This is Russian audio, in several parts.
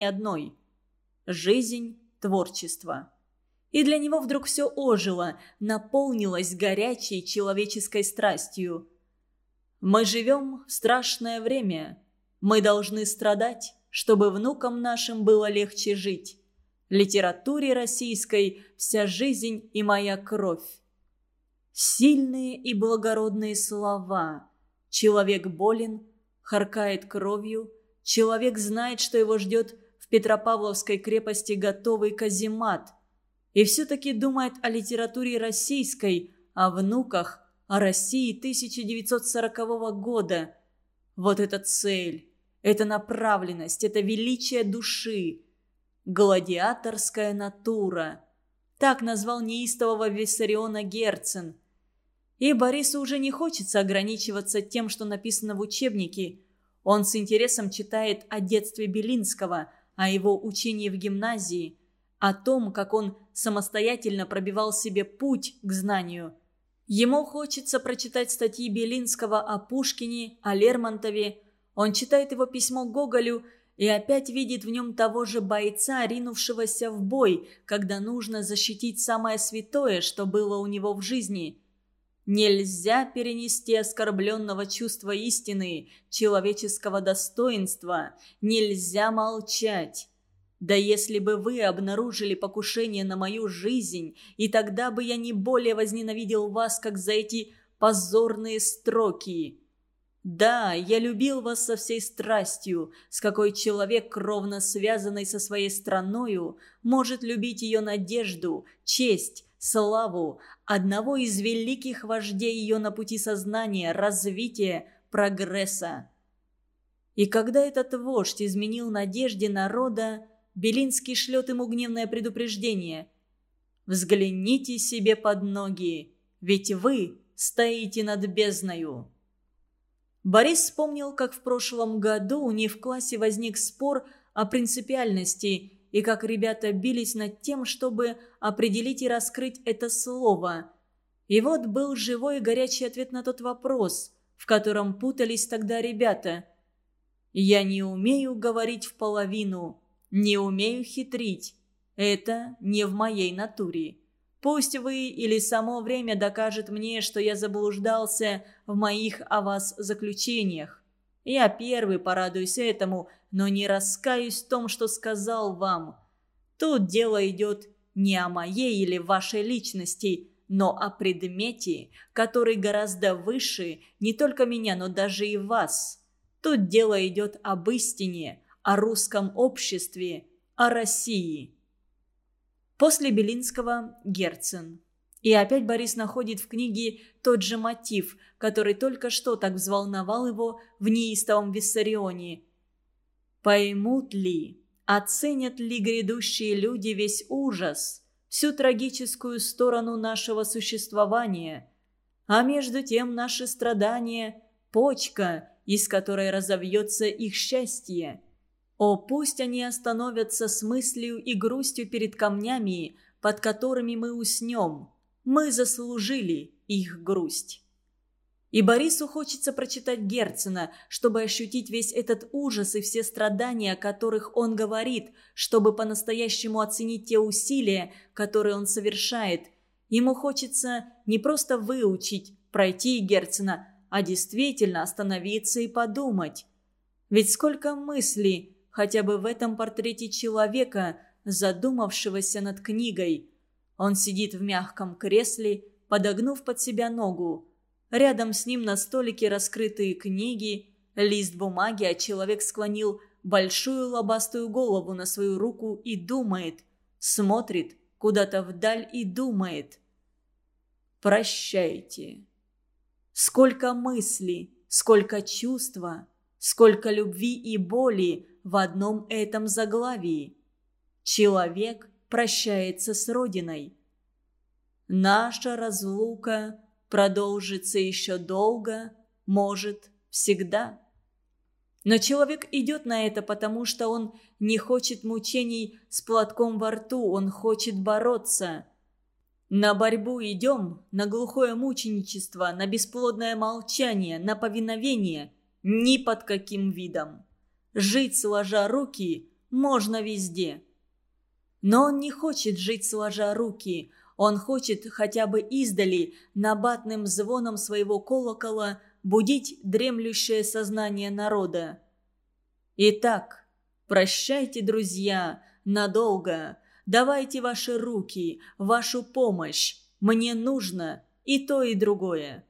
одной – жизнь, творчество. И для него вдруг все ожило, наполнилось горячей человеческой страстью. Мы живем в страшное время. Мы должны страдать, чтобы внукам нашим было легче жить. Литературе российской вся жизнь и моя кровь. Сильные и благородные слова. Человек болен, харкает кровью. Человек знает, что его ждет Петропавловской крепости готовый каземат – и все-таки думает о литературе российской, о внуках, о России 1940 года. Вот эта цель, эта направленность, это величие души. Гладиаторская натура. Так назвал неистового Виссариона Герцен. И Борису уже не хочется ограничиваться тем, что написано в учебнике. Он с интересом читает о детстве Белинского, о его учении в гимназии – о том, как он самостоятельно пробивал себе путь к знанию. Ему хочется прочитать статьи Белинского о Пушкине, о Лермонтове. Он читает его письмо Гоголю и опять видит в нем того же бойца, ринувшегося в бой, когда нужно защитить самое святое, что было у него в жизни. Нельзя перенести оскорбленного чувства истины, человеческого достоинства. Нельзя молчать. Да если бы вы обнаружили покушение на мою жизнь, и тогда бы я не более возненавидел вас, как за эти позорные строки. Да, я любил вас со всей страстью, с какой человек, кровно связанный со своей страною, может любить ее надежду, честь, славу, одного из великих вождей ее на пути сознания, развития, прогресса. И когда этот вождь изменил надежде народа, Белинский шлет ему гневное предупреждение. «Взгляните себе под ноги, ведь вы стоите над бездною». Борис вспомнил, как в прошлом году у них в классе возник спор о принципиальности и как ребята бились над тем, чтобы определить и раскрыть это слово. И вот был живой и горячий ответ на тот вопрос, в котором путались тогда ребята. «Я не умею говорить в половину. Не умею хитрить. Это не в моей натуре. Пусть вы или само время докажет мне, что я заблуждался в моих о вас заключениях. Я первый порадуюсь этому, но не раскаюсь в том, что сказал вам. Тут дело идет не о моей или вашей личности, но о предмете, который гораздо выше не только меня, но даже и вас. Тут дело идет об истине, о русском обществе, о России. После Белинского – Герцен. И опять Борис находит в книге тот же мотив, который только что так взволновал его в неистовом Виссарионе. «Поймут ли, оценят ли грядущие люди весь ужас, всю трагическую сторону нашего существования? А между тем наши страдания – почка, из которой разовьется их счастье». О, пусть они остановятся с мыслью и грустью перед камнями, под которыми мы уснем. Мы заслужили их грусть. И Борису хочется прочитать Герцена, чтобы ощутить весь этот ужас и все страдания, о которых он говорит, чтобы по-настоящему оценить те усилия, которые он совершает. Ему хочется не просто выучить, пройти Герцена, а действительно остановиться и подумать. Ведь сколько мыслей хотя бы в этом портрете человека, задумавшегося над книгой. Он сидит в мягком кресле, подогнув под себя ногу. Рядом с ним на столике раскрытые книги, лист бумаги, а человек склонил большую лобастую голову на свою руку и думает, смотрит куда-то вдаль и думает. «Прощайте». Сколько мыслей, сколько чувства, сколько любви и боли в одном этом заглавии. Человек прощается с Родиной. Наша разлука продолжится еще долго, может, всегда. Но человек идет на это, потому что он не хочет мучений с платком во рту, он хочет бороться. На борьбу идем, на глухое мученичество, на бесплодное молчание, на повиновение, ни под каким видом. Жить сложа руки можно везде. Но он не хочет жить сложа руки. Он хочет хотя бы издали, набатным звоном своего колокола, будить дремлющее сознание народа. Итак, прощайте, друзья, надолго. Давайте ваши руки, вашу помощь. Мне нужно и то, и другое.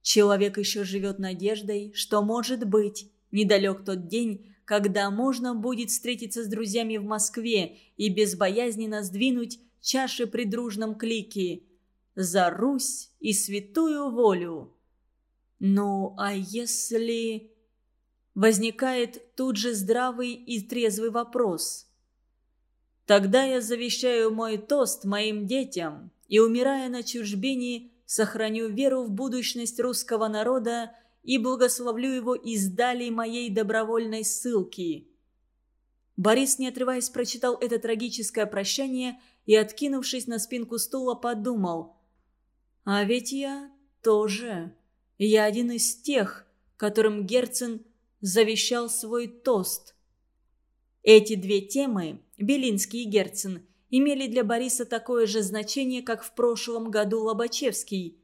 Человек еще живет надеждой, что, может быть, недалек тот день, когда можно будет встретиться с друзьями в Москве и безбоязненно сдвинуть чаши при дружном клике «За Русь и святую волю». Ну, а если... Возникает тут же здравый и трезвый вопрос. Тогда я завещаю мой тост моим детям и, умирая на чужбине, сохраню веру в будущность русского народа и благословлю его издали моей добровольной ссылки». Борис, не отрываясь, прочитал это трагическое прощание и, откинувшись на спинку стула, подумал. «А ведь я тоже. Я один из тех, которым Герцен завещал свой тост». Эти две темы, Белинский и Герцен, имели для Бориса такое же значение, как в прошлом году Лобачевский.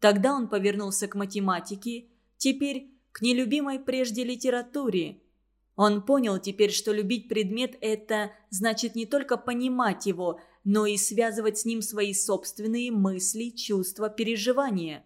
Тогда он повернулся к математике, теперь к нелюбимой прежде литературе. Он понял теперь, что любить предмет – это значит не только понимать его, но и связывать с ним свои собственные мысли, чувства, переживания.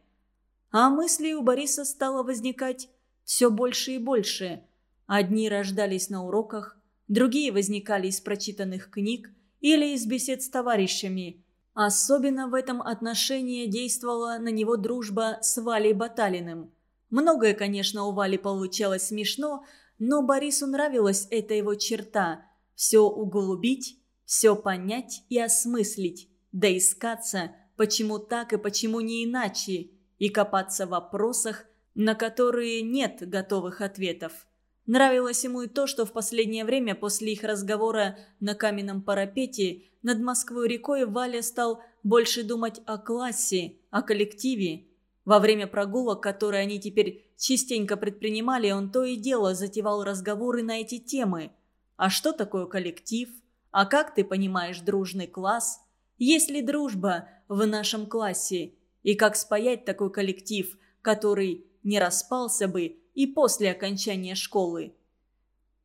А мыслей у Бориса стало возникать все больше и больше. Одни рождались на уроках, другие возникали из прочитанных книг, или из бесед с товарищами. Особенно в этом отношении действовала на него дружба с Валей Баталиным. Многое, конечно, у Вали получалось смешно, но Борису нравилась эта его черта – все углубить, все понять и осмыслить, доискаться, почему так и почему не иначе, и копаться в вопросах, на которые нет готовых ответов. Нравилось ему и то, что в последнее время после их разговора на каменном парапете над Москвой рекой Валя стал больше думать о классе, о коллективе. Во время прогулок, которые они теперь частенько предпринимали, он то и дело затевал разговоры на эти темы. А что такое коллектив? А как ты понимаешь дружный класс? Есть ли дружба в нашем классе? И как спаять такой коллектив, который не распался бы и после окончания школы.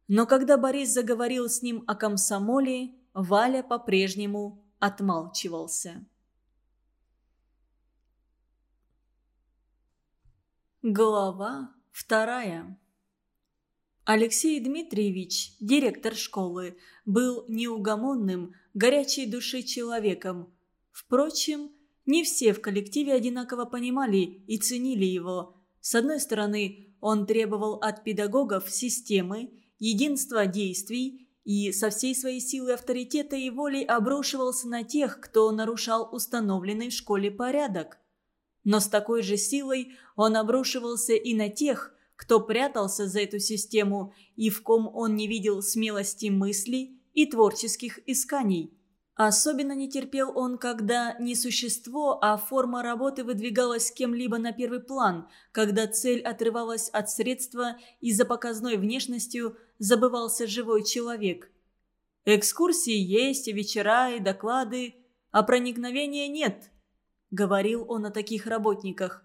Но когда Борис заговорил с ним о комсомоле, Валя по-прежнему отмалчивался. Глава вторая Алексей Дмитриевич, директор школы, был неугомонным, горячей души человеком. Впрочем, не все в коллективе одинаково понимали и ценили его. С одной стороны, он требовал от педагогов системы, единства действий и со всей своей силой авторитета и воли обрушивался на тех, кто нарушал установленный в школе порядок. Но с такой же силой он обрушивался и на тех, кто прятался за эту систему и в ком он не видел смелости мысли и творческих исканий. Особенно не терпел он, когда не существо, а форма работы выдвигалась кем-либо на первый план, когда цель отрывалась от средства и за показной внешностью забывался живой человек. «Экскурсии есть, и вечера, и доклады, а проникновения нет», — говорил он о таких работниках.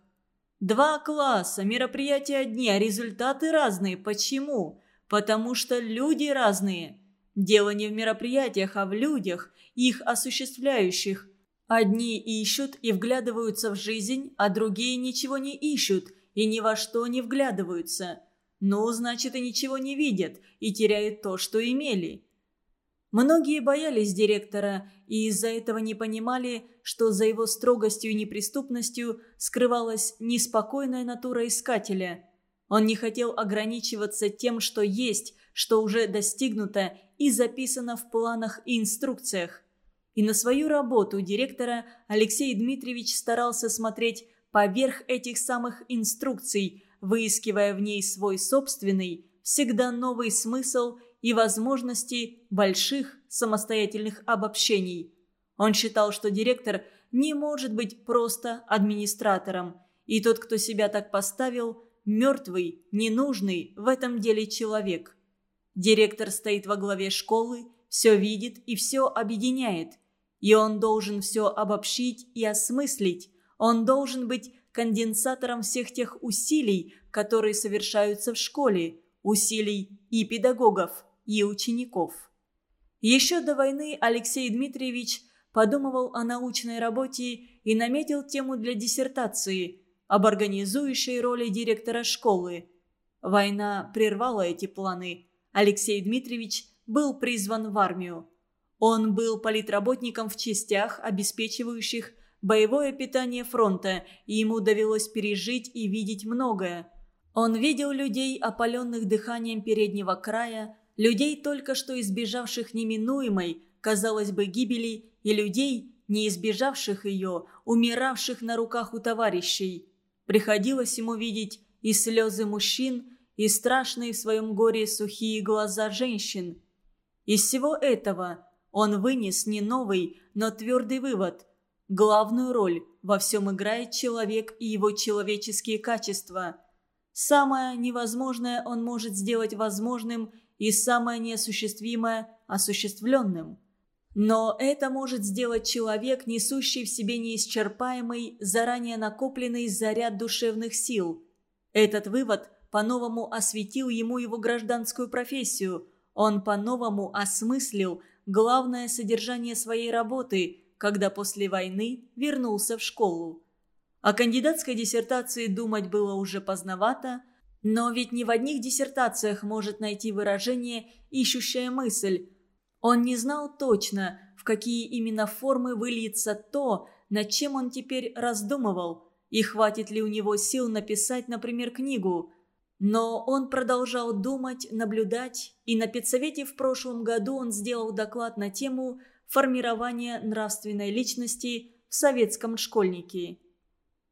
«Два класса, мероприятия одни, а результаты разные. Почему? Потому что люди разные». Дело не в мероприятиях, а в людях, их осуществляющих. Одни ищут и вглядываются в жизнь, а другие ничего не ищут и ни во что не вглядываются. Ну, значит, и ничего не видят и теряют то, что имели. Многие боялись директора и из-за этого не понимали, что за его строгостью и неприступностью скрывалась неспокойная натура искателя. Он не хотел ограничиваться тем, что есть, что уже достигнуто и записано в планах и инструкциях. И на свою работу директора Алексей Дмитриевич старался смотреть поверх этих самых инструкций, выискивая в ней свой собственный, всегда новый смысл и возможности больших самостоятельных обобщений. Он считал, что директор не может быть просто администратором, и тот, кто себя так поставил, мертвый, ненужный в этом деле человек – Директор стоит во главе школы, все видит и все объединяет. И он должен все обобщить и осмыслить. Он должен быть конденсатором всех тех усилий, которые совершаются в школе, усилий и педагогов, и учеников. Еще до войны Алексей Дмитриевич подумывал о научной работе и наметил тему для диссертации об организующей роли директора школы. Война прервала эти планы. Алексей Дмитриевич был призван в армию. Он был политработником в частях, обеспечивающих боевое питание фронта, и ему довелось пережить и видеть многое. Он видел людей, опаленных дыханием переднего края, людей, только что избежавших неминуемой, казалось бы, гибели, и людей, не избежавших ее, умиравших на руках у товарищей. Приходилось ему видеть и слезы мужчин, и страшные в своем горе сухие глаза женщин. Из всего этого он вынес не новый, но твердый вывод. Главную роль во всем играет человек и его человеческие качества. Самое невозможное он может сделать возможным и самое неосуществимое – осуществленным. Но это может сделать человек, несущий в себе неисчерпаемый, заранее накопленный заряд душевных сил. Этот вывод по-новому осветил ему его гражданскую профессию. Он по-новому осмыслил главное содержание своей работы, когда после войны вернулся в школу. О кандидатской диссертации думать было уже поздновато, но ведь не в одних диссертациях может найти выражение ищущая мысль – он не знал точно, в какие именно формы выльется то, над чем он теперь раздумывал, и хватит ли у него сил написать, например, книгу. Но он продолжал думать, наблюдать, и на педсовете в прошлом году он сделал доклад на тему формирования нравственной личности в советском школьнике.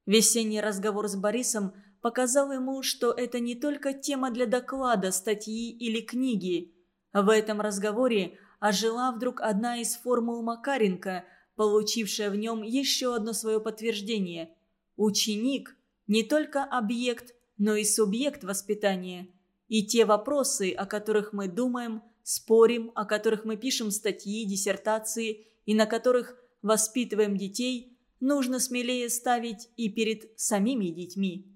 Весенний разговор с Борисом показал ему, что это не только тема для доклада, статьи или книги. В этом разговоре ожила вдруг одна из формул Макаренко, получившая в нем еще одно свое подтверждение. Ученик – не только объект, но и субъект воспитания. И те вопросы, о которых мы думаем, спорим, о которых мы пишем статьи, диссертации и на которых воспитываем детей, нужно смелее ставить и перед самими детьми.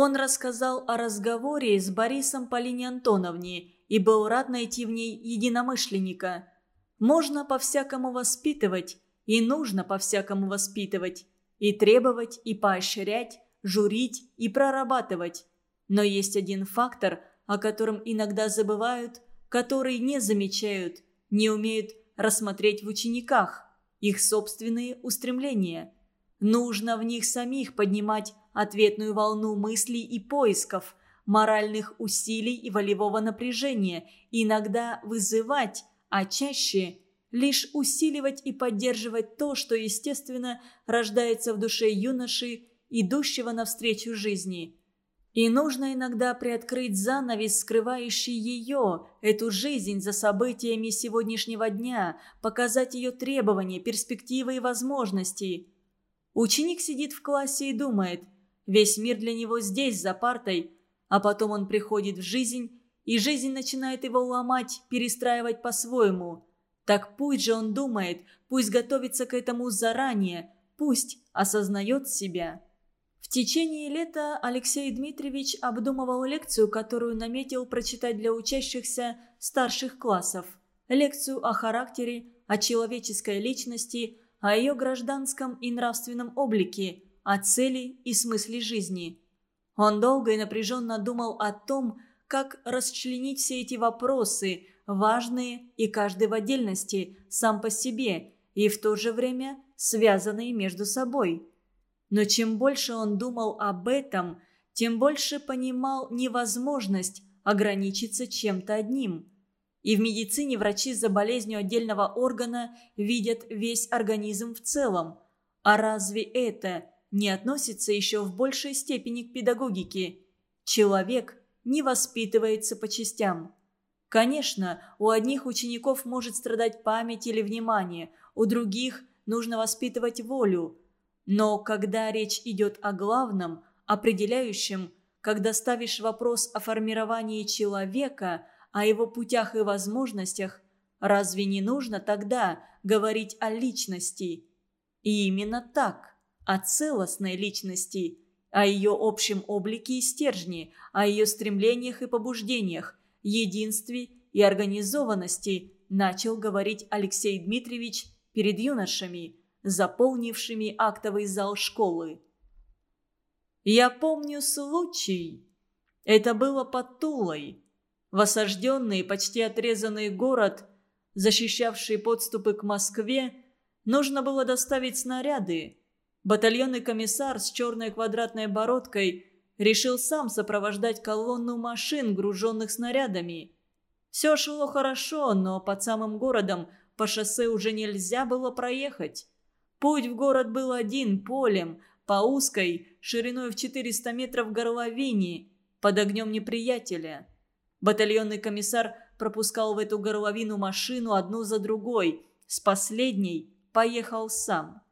Он рассказал о разговоре с Борисом Полине Антоновне и был рад найти в ней единомышленника. Можно по-всякому воспитывать, и нужно по-всякому воспитывать, и требовать, и поощрять, журить и прорабатывать. Но есть один фактор, о котором иногда забывают, который не замечают, не умеют рассмотреть в учениках – их собственные устремления. Нужно в них самих поднимать ответную волну мыслей и поисков, моральных усилий и волевого напряжения, иногда вызывать, а чаще лишь усиливать и поддерживать то, что, естественно, рождается в душе юноши, идущего навстречу жизни. И нужно иногда приоткрыть занавес, скрывающий ее, эту жизнь за событиями сегодняшнего дня, показать ее требования, перспективы и возможности. Ученик сидит в классе и думает, весь мир для него здесь, за партой – а потом он приходит в жизнь, и жизнь начинает его ломать, перестраивать по-своему. Так пусть же он думает, пусть готовится к этому заранее, пусть осознает себя. В течение лета Алексей Дмитриевич обдумывал лекцию, которую наметил прочитать для учащихся старших классов. Лекцию о характере, о человеческой личности, о ее гражданском и нравственном облике, о цели и смысле жизни – он долго и напряженно думал о том, как расчленить все эти вопросы, важные и каждый в отдельности, сам по себе, и в то же время связанные между собой. Но чем больше он думал об этом, тем больше понимал невозможность ограничиться чем-то одним. И в медицине врачи за болезнью отдельного органа видят весь организм в целом. А разве это не относится еще в большей степени к педагогике. Человек не воспитывается по частям. Конечно, у одних учеников может страдать память или внимание, у других нужно воспитывать волю. Но когда речь идет о главном, определяющем, когда ставишь вопрос о формировании человека, о его путях и возможностях, разве не нужно тогда говорить о личности? И именно так, о целостной личности, о ее общем облике и стержне, о ее стремлениях и побуждениях, единстве и организованности начал говорить Алексей Дмитриевич перед юношами, заполнившими актовый зал школы. «Я помню случай. Это было под Тулой. В осажденный, почти отрезанный город, защищавший подступы к Москве, нужно было доставить снаряды. Батальонный комиссар с черной квадратной бородкой решил сам сопровождать колонну машин, груженных снарядами. Все шло хорошо, но под самым городом по шоссе уже нельзя было проехать. Путь в город был один, полем, по узкой, шириной в 400 метров горловине, под огнем неприятеля. Батальонный комиссар пропускал в эту горловину машину одну за другой. С последней поехал сам.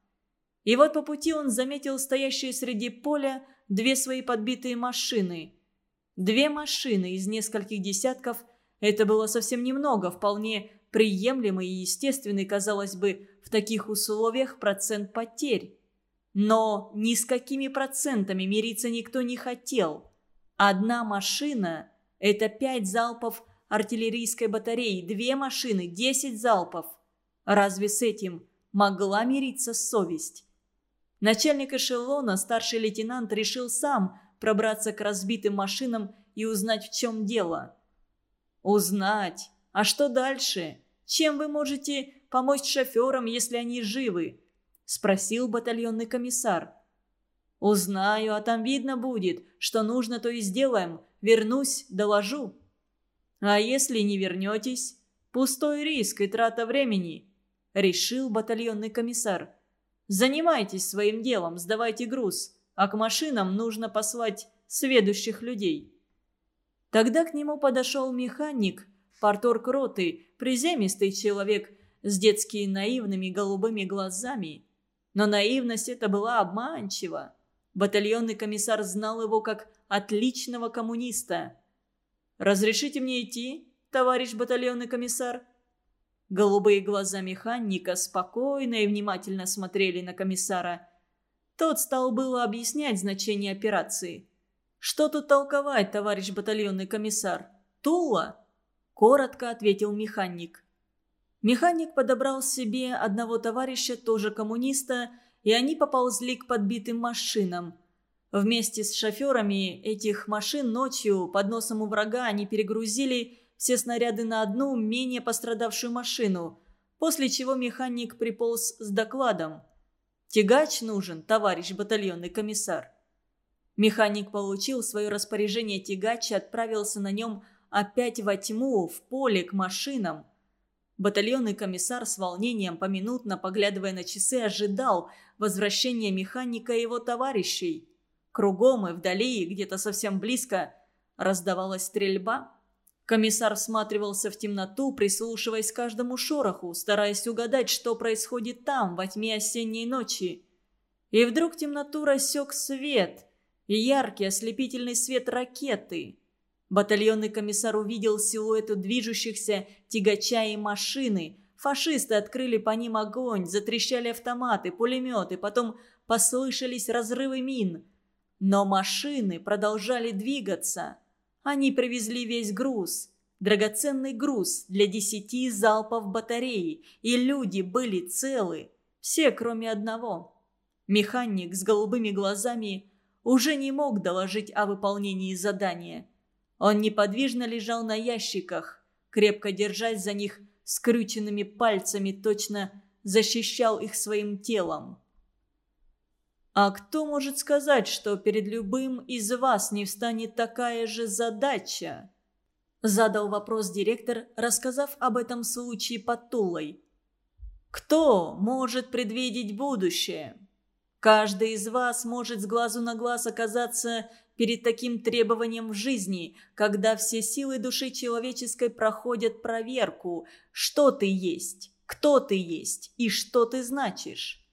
И вот по пути он заметил стоящие среди поля две свои подбитые машины. Две машины из нескольких десятков – это было совсем немного, вполне приемлемый и естественный, казалось бы, в таких условиях процент потерь. Но ни с какими процентами мириться никто не хотел. Одна машина – это пять залпов артиллерийской батареи, две машины – десять залпов. Разве с этим могла мириться совесть? Начальник эшелона, старший лейтенант, решил сам пробраться к разбитым машинам и узнать, в чем дело. Узнать? А что дальше? Чем вы можете помочь шоферам, если они живы? Спросил батальонный комиссар. Узнаю, а там видно будет. Что нужно, то и сделаем. Вернусь, доложу. А если не вернетесь? Пустой риск и трата времени. Решил батальонный комиссар. Занимайтесь своим делом, сдавайте груз, а к машинам нужно послать сведущих людей. Тогда к нему подошел механик, порторг роты, приземистый человек с детски наивными голубыми глазами. Но наивность эта была обманчива. Батальонный комиссар знал его как отличного коммуниста. «Разрешите мне идти, товарищ батальонный комиссар?» Голубые глаза механика спокойно и внимательно смотрели на комиссара. Тот стал было объяснять значение операции. «Что тут толковать, товарищ батальонный комиссар? Тула?» Коротко ответил механик. Механик подобрал себе одного товарища, тоже коммуниста, и они поползли к подбитым машинам. Вместе с шоферами этих машин ночью под носом у врага они перегрузили все снаряды на одну менее пострадавшую машину, после чего механик приполз с докладом. «Тягач нужен, товарищ батальонный комиссар». Механик получил свое распоряжение тягач и отправился на нем опять во тьму, в поле, к машинам. Батальонный комиссар с волнением, поминутно поглядывая на часы, ожидал возвращения механика и его товарищей. Кругом и вдали, где-то совсем близко, раздавалась стрельба. Комиссар всматривался в темноту, прислушиваясь к каждому шороху, стараясь угадать, что происходит там, во тьме осенней ночи. И вдруг темноту рассек свет, яркий ослепительный свет ракеты. Батальонный комиссар увидел силуэты движущихся тягача и машины. Фашисты открыли по ним огонь, затрещали автоматы, пулеметы, потом послышались разрывы мин. Но машины продолжали двигаться. Они привезли весь груз. Драгоценный груз для десяти залпов батареи. И люди были целы. Все, кроме одного. Механик с голубыми глазами уже не мог доложить о выполнении задания. Он неподвижно лежал на ящиках, крепко держась за них скрюченными пальцами, точно защищал их своим телом. А кто может сказать, что перед любым из вас не встанет такая же задача? Задал вопрос директор, рассказав об этом случае под Тулой. Кто может предвидеть будущее? Каждый из вас может с глазу на глаз оказаться перед таким требованием в жизни, когда все силы души человеческой проходят проверку, что ты есть, кто ты есть и что ты значишь.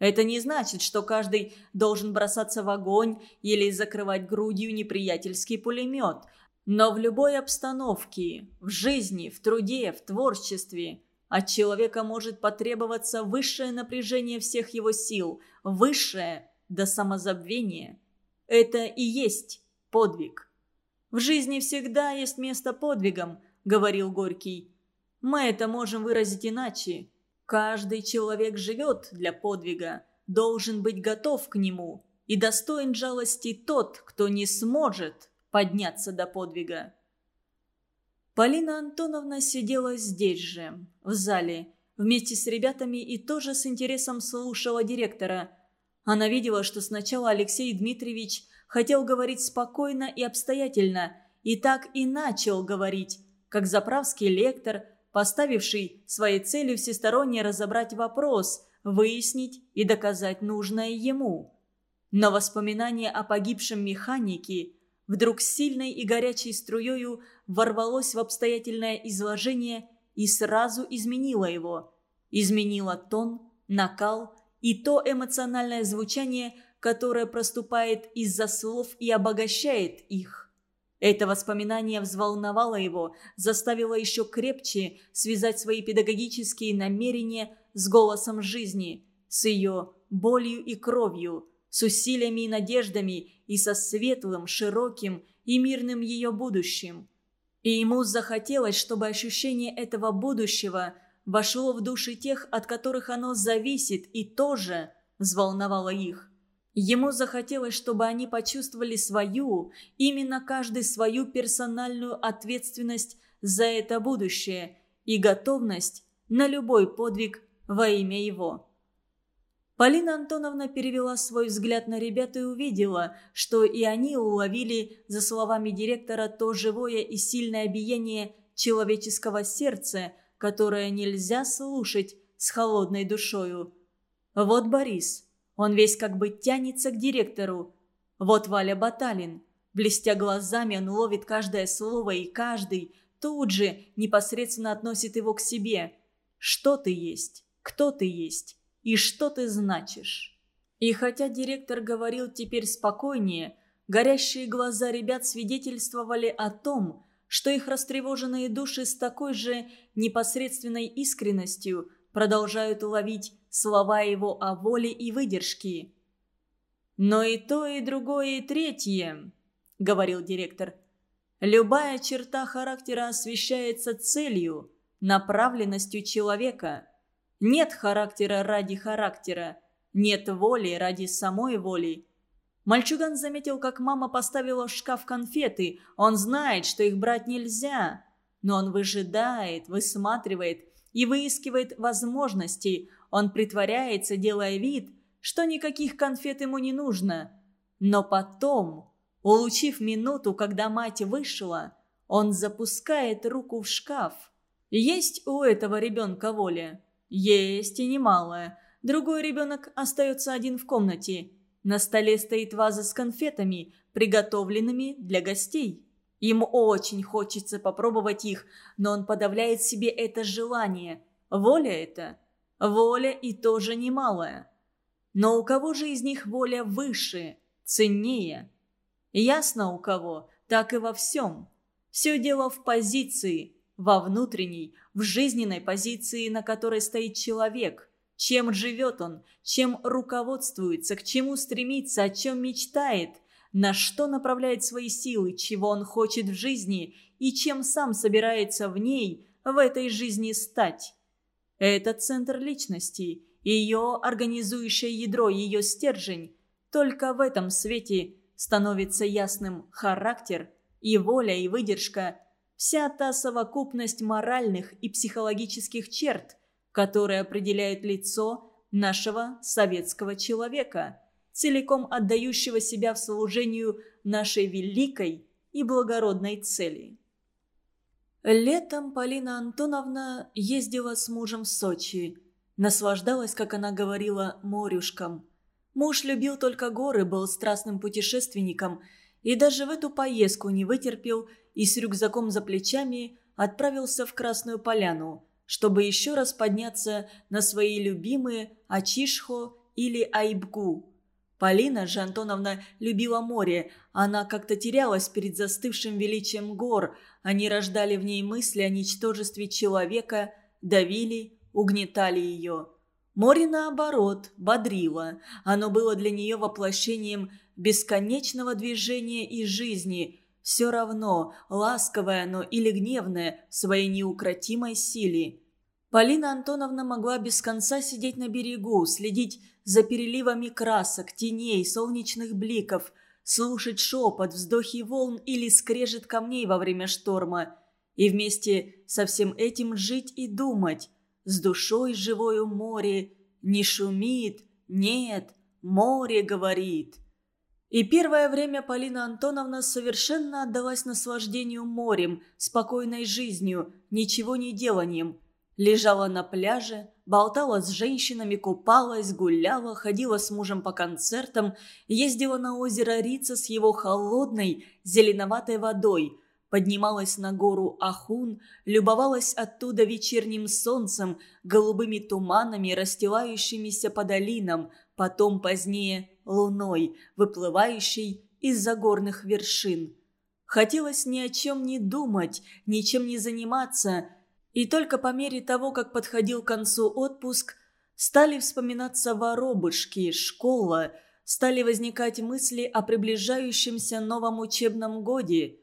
Это не значит, что каждый должен бросаться в огонь или закрывать грудью неприятельский пулемет. Но в любой обстановке, в жизни, в труде, в творчестве от человека может потребоваться высшее напряжение всех его сил, высшее до самозабвения. Это и есть подвиг. «В жизни всегда есть место подвигам», — говорил Горький. «Мы это можем выразить иначе. Каждый человек живет для подвига, должен быть готов к нему, и достоин жалости тот, кто не сможет подняться до подвига». Полина Антоновна сидела здесь же, в зале, вместе с ребятами и тоже с интересом слушала директора. Она видела, что сначала Алексей Дмитриевич хотел говорить спокойно и обстоятельно, и так и начал говорить, как заправский лектор, поставивший своей целью всесторонне разобрать вопрос, выяснить и доказать нужное ему. Но воспоминание о погибшем механике вдруг сильной и горячей струею ворвалось в обстоятельное изложение и сразу изменило его. Изменило тон, накал и то эмоциональное звучание – которое проступает из-за слов и обогащает их. Это воспоминание взволновало его, заставило еще крепче связать свои педагогические намерения с голосом жизни, с ее болью и кровью, с усилиями и надеждами и со светлым, широким и мирным ее будущим. И ему захотелось, чтобы ощущение этого будущего вошло в души тех, от которых оно зависит, и тоже взволновало их. Ему захотелось, чтобы они почувствовали свою, именно каждый свою персональную ответственность за это будущее и готовность на любой подвиг во имя его. Полина Антоновна перевела свой взгляд на ребят и увидела, что и они уловили за словами директора то живое и сильное биение человеческого сердца, которое нельзя слушать с холодной душою. Вот Борис – он весь как бы тянется к директору. Вот Валя Баталин. Блестя глазами, он ловит каждое слово, и каждый тут же непосредственно относит его к себе. Что ты есть? Кто ты есть? И что ты значишь? И хотя директор говорил теперь спокойнее, горящие глаза ребят свидетельствовали о том, что их растревоженные души с такой же непосредственной искренностью продолжают ловить слова его о воле и выдержке. «Но и то, и другое, и третье», — говорил директор. «Любая черта характера освещается целью, направленностью человека. Нет характера ради характера, нет воли ради самой воли». Мальчуган заметил, как мама поставила в шкаф конфеты. Он знает, что их брать нельзя. Но он выжидает, высматривает и выискивает возможности. Он притворяется, делая вид, что никаких конфет ему не нужно. Но потом, улучив минуту, когда мать вышла, он запускает руку в шкаф. Есть у этого ребенка воля? Есть и немалая. Другой ребенок остается один в комнате. На столе стоит ваза с конфетами, приготовленными для гостей. Ему очень хочется попробовать их, но он подавляет себе это желание. Воля это Воля и тоже немалая. Но у кого же из них воля выше, ценнее? Ясно у кого, так и во всем. Все дело в позиции, во внутренней, в жизненной позиции, на которой стоит человек. Чем живет он, чем руководствуется, к чему стремится, о чем мечтает, на что направляет свои силы, чего он хочет в жизни и чем сам собирается в ней, в этой жизни стать. Это центр личности, ее организующее ядро, ее стержень. Только в этом свете становится ясным характер и воля, и выдержка, вся та совокупность моральных и психологических черт, которые определяют лицо нашего советского человека, целиком отдающего себя в служению нашей великой и благородной цели. Летом Полина Антоновна ездила с мужем в Сочи. Наслаждалась, как она говорила, морюшком. Муж любил только горы, был страстным путешественником и даже в эту поездку не вытерпел и с рюкзаком за плечами отправился в Красную Поляну, чтобы еще раз подняться на свои любимые Ачишхо или Айбгу. Полина же Антоновна любила море. Она как-то терялась перед застывшим величием гор. Они рождали в ней мысли о ничтожестве человека, давили, угнетали ее. Море, наоборот, бодрило. Оно было для нее воплощением бесконечного движения и жизни. Все равно, ласковое оно или гневное в своей неукротимой силе. Полина Антоновна могла без конца сидеть на берегу, следить за переливами красок, теней, солнечных бликов, слушать шепот, вздохи волн или скрежет камней во время шторма. И вместе со всем этим жить и думать. С душой живою море не шумит, нет, море говорит. И первое время Полина Антоновна совершенно отдалась наслаждению морем, спокойной жизнью, ничего не деланием – Лежала на пляже, болтала с женщинами, купалась, гуляла, ходила с мужем по концертам, ездила на озеро Рица с его холодной, зеленоватой водой, поднималась на гору Ахун, любовалась оттуда вечерним солнцем, голубыми туманами, расстилающимися по долинам, потом позднее луной, выплывающей из-за горных вершин. Хотелось ни о чем не думать, ничем не заниматься – и только по мере того, как подходил к концу отпуск, стали вспоминаться воробушки, школа, стали возникать мысли о приближающемся новом учебном годе.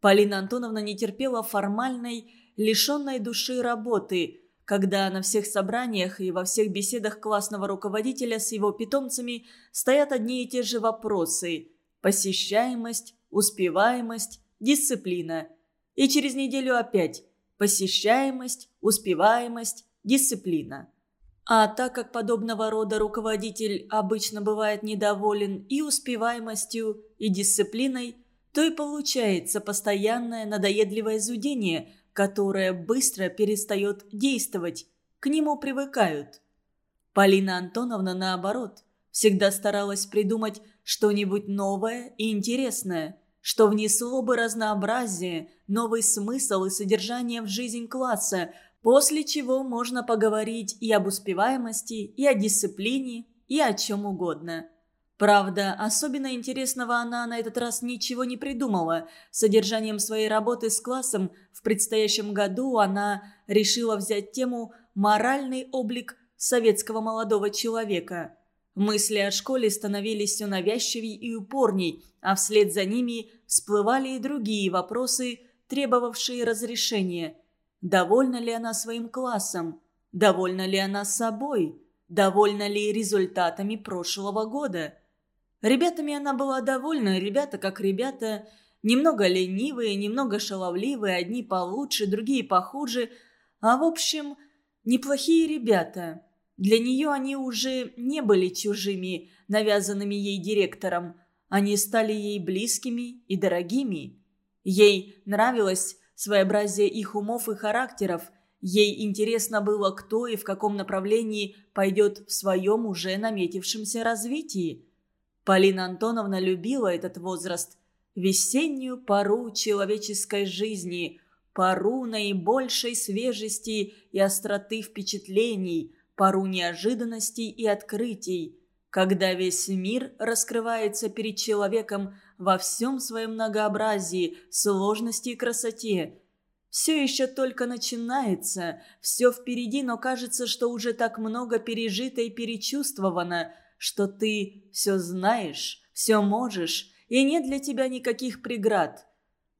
Полина Антоновна не терпела формальной, лишенной души работы, когда на всех собраниях и во всех беседах классного руководителя с его питомцами стоят одни и те же вопросы – посещаемость, успеваемость, дисциплина. И через неделю опять – посещаемость, успеваемость, дисциплина. А так как подобного рода руководитель обычно бывает недоволен и успеваемостью, и дисциплиной, то и получается постоянное надоедливое зудение, которое быстро перестает действовать, к нему привыкают. Полина Антоновна, наоборот, всегда старалась придумать что-нибудь новое и интересное – что внесло бы разнообразие, новый смысл и содержание в жизнь класса, после чего можно поговорить и об успеваемости, и о дисциплине, и о чем угодно. Правда, особенно интересного она на этот раз ничего не придумала. Содержанием своей работы с классом в предстоящем году она решила взять тему «Моральный облик советского молодого человека». Мысли о школе становились все навязчивей и упорней, а вслед за ними всплывали и другие вопросы, требовавшие разрешения. Довольна ли она своим классом? Довольна ли она собой? Довольна ли результатами прошлого года? Ребятами она была довольна, ребята как ребята, немного ленивые, немного шаловливые, одни получше, другие похуже, а в общем, неплохие ребята. Для нее они уже не были чужими, навязанными ей директором. Они стали ей близкими и дорогими. Ей нравилось своеобразие их умов и характеров. Ей интересно было, кто и в каком направлении пойдет в своем уже наметившемся развитии. Полина Антоновна любила этот возраст. Весеннюю пору человеческой жизни, пору наибольшей свежести и остроты впечатлений – пару неожиданностей и открытий, когда весь мир раскрывается перед человеком во всем своем многообразии, сложности и красоте. Все еще только начинается, все впереди, но кажется, что уже так много пережито и перечувствовано, что ты все знаешь, все можешь, и нет для тебя никаких преград.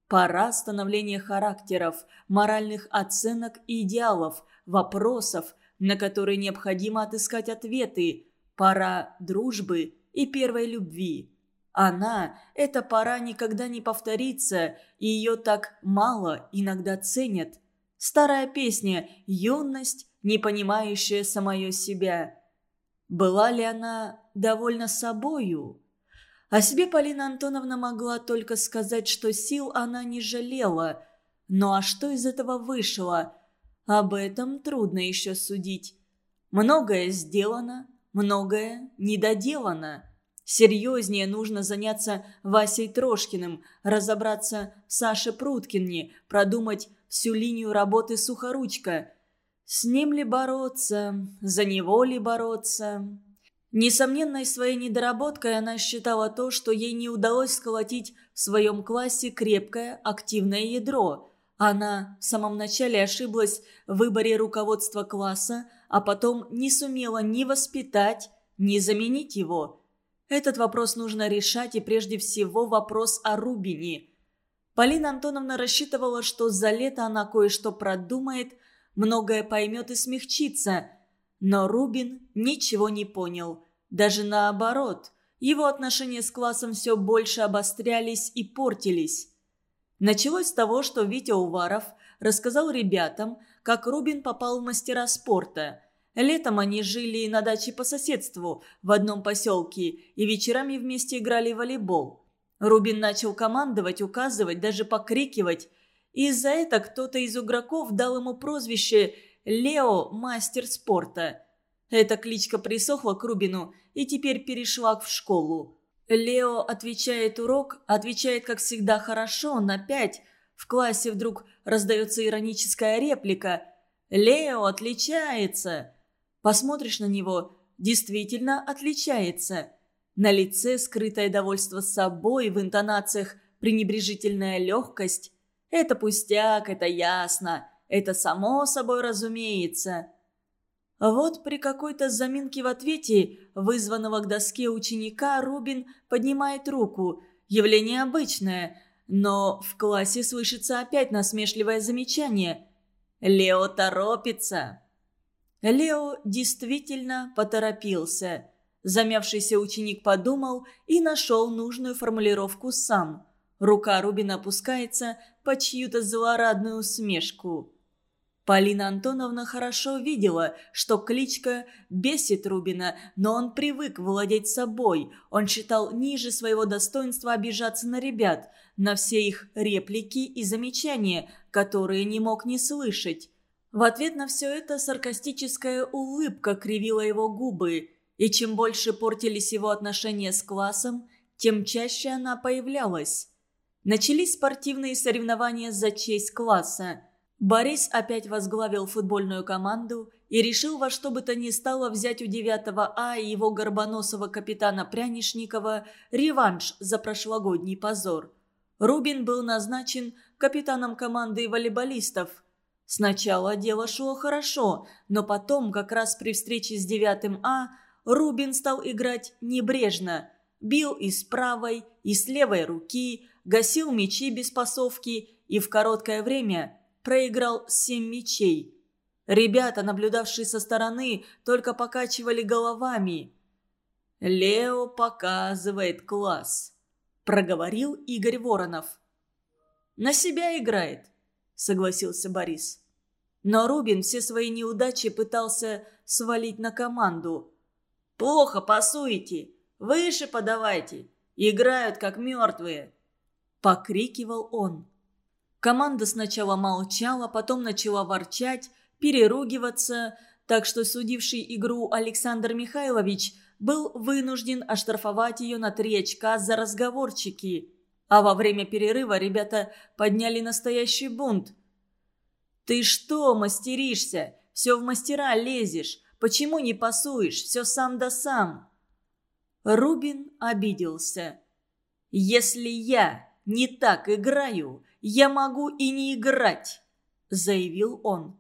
Пора становления характеров, моральных оценок и идеалов, вопросов – на которые необходимо отыскать ответы. Пора дружбы и первой любви. Она, эта пора никогда не повторится, и ее так мало иногда ценят. Старая песня «Юность, не понимающая самое себя». Была ли она довольна собою? О себе Полина Антоновна могла только сказать, что сил она не жалела. Ну а что из этого вышло? Об этом трудно еще судить. Многое сделано, многое недоделано. Серьезнее нужно заняться Васей Трошкиным, разобраться в Саше Пруткине, продумать всю линию работы Сухоручка. С ним ли бороться, за него ли бороться? Несомненной своей недоработкой она считала то, что ей не удалось сколотить в своем классе крепкое, активное ядро. Она в самом начале ошиблась в выборе руководства класса, а потом не сумела ни воспитать, ни заменить его. Этот вопрос нужно решать, и прежде всего вопрос о Рубине. Полина Антоновна рассчитывала, что за лето она кое-что продумает, многое поймет и смягчится. Но Рубин ничего не понял. Даже наоборот, его отношения с классом все больше обострялись и портились. Началось с того, что Витя Уваров рассказал ребятам, как Рубин попал в мастера спорта. Летом они жили на даче по соседству в одном поселке и вечерами вместе играли в волейбол. Рубин начал командовать, указывать, даже покрикивать. И за это кто-то из игроков дал ему прозвище «Лео – мастер спорта». Эта кличка присохла к Рубину и теперь перешла в школу. Лео отвечает урок, отвечает, как всегда, хорошо, на пять. В классе вдруг раздается ироническая реплика «Лео отличается!» Посмотришь на него, действительно отличается. На лице скрытое довольство собой, в интонациях пренебрежительная легкость. Это пустяк, это ясно, это само собой разумеется. Вот при какой-то заминке в ответе, вызванного к доске ученика, Рубин поднимает руку. Явление обычное, но в классе слышится опять насмешливое замечание. «Лео торопится!» Лео действительно поторопился. Замявшийся ученик подумал и нашел нужную формулировку сам. Рука Рубина опускается по чью-то злорадную усмешку. Полина Антоновна хорошо видела, что кличка бесит Рубина, но он привык владеть собой. Он считал ниже своего достоинства обижаться на ребят, на все их реплики и замечания, которые не мог не слышать. В ответ на все это саркастическая улыбка кривила его губы, и чем больше портились его отношения с классом, тем чаще она появлялась. Начались спортивные соревнования за честь класса – Борис опять возглавил футбольную команду и решил во что бы то ни стало взять у 9 А и его горбоносого капитана Прянишникова реванш за прошлогодний позор. Рубин был назначен капитаном команды волейболистов. Сначала дело шло хорошо, но потом, как раз при встрече с 9 А, Рубин стал играть небрежно. Бил и с правой, и с левой руки, гасил мячи без пасовки и в короткое время – проиграл семь мячей. Ребята, наблюдавшие со стороны, только покачивали головами. «Лео показывает класс», – проговорил Игорь Воронов. «На себя играет», – согласился Борис. Но Рубин все свои неудачи пытался свалить на команду. «Плохо пасуете! Выше подавайте! Играют, как мертвые!» – покрикивал он. Команда сначала молчала, потом начала ворчать, переругиваться, так что судивший игру Александр Михайлович был вынужден оштрафовать ее на три очка за разговорчики. А во время перерыва ребята подняли настоящий бунт. «Ты что мастеришься? Все в мастера лезешь. Почему не пасуешь? Все сам да сам». Рубин обиделся. «Если я не так играю, я могу и не играть», — заявил он.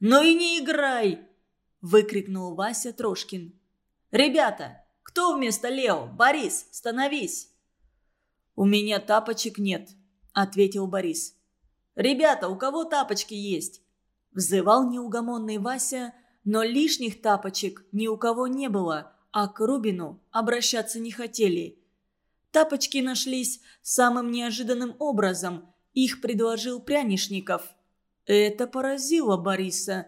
«Ну и не играй!» — выкрикнул Вася Трошкин. «Ребята, кто вместо Лео? Борис, становись!» «У меня тапочек нет», — ответил Борис. «Ребята, у кого тапочки есть?» Взывал неугомонный Вася, но лишних тапочек ни у кого не было, а к Рубину обращаться не хотели. Тапочки нашлись самым неожиданным образом, их предложил Прянишников. Это поразило Бориса.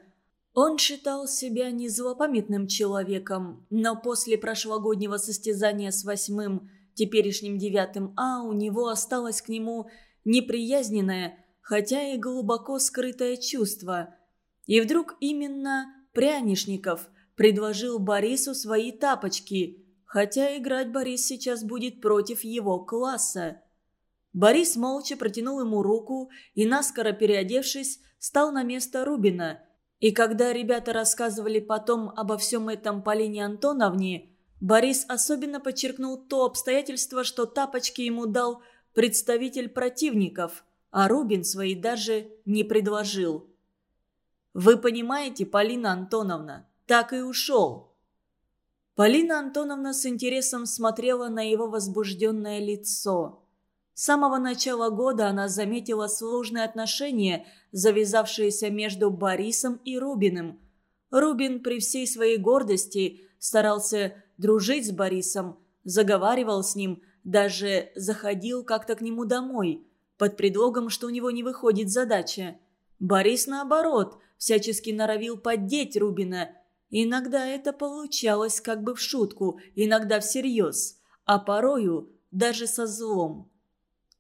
Он считал себя не злопамятным человеком, но после прошлогоднего состязания с восьмым, теперешним девятым А у него осталось к нему неприязненное, хотя и глубоко скрытое чувство. И вдруг именно Прянишников предложил Борису свои тапочки, хотя играть Борис сейчас будет против его класса. Борис молча протянул ему руку и, наскоро переодевшись, стал на место Рубина. И когда ребята рассказывали потом обо всем этом Полине Антоновне, Борис особенно подчеркнул то обстоятельство, что тапочки ему дал представитель противников, а Рубин свои даже не предложил. «Вы понимаете, Полина Антоновна, так и ушел». Полина Антоновна с интересом смотрела на его возбужденное лицо. С самого начала года она заметила сложные отношения, завязавшиеся между Борисом и Рубиным. Рубин при всей своей гордости старался дружить с Борисом, заговаривал с ним, даже заходил как-то к нему домой, под предлогом, что у него не выходит задача. Борис, наоборот, всячески норовил поддеть Рубина. Иногда это получалось как бы в шутку, иногда всерьез, а порою даже со злом.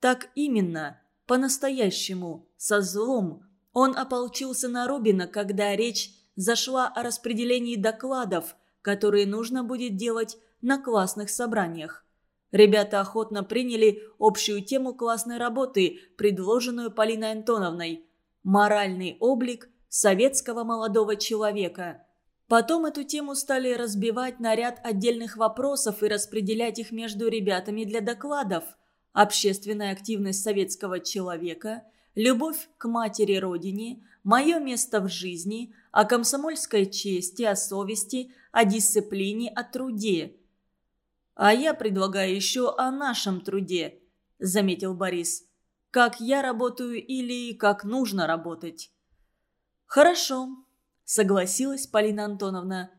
Так именно, по-настоящему, со злом, он ополчился на Рубина, когда речь зашла о распределении докладов – которые нужно будет делать на классных собраниях. Ребята охотно приняли общую тему классной работы, предложенную Полиной Антоновной «Моральный облик советского молодого человека». Потом эту тему стали разбивать на ряд отдельных вопросов и распределять их между ребятами для докладов. Общественная активность советского человека, любовь к матери-родине, мое место в жизни, о комсомольской чести, о совести, о дисциплине, о труде. «А я предлагаю еще о нашем труде», – заметил Борис. «Как я работаю или как нужно работать». «Хорошо», – согласилась Полина Антоновна.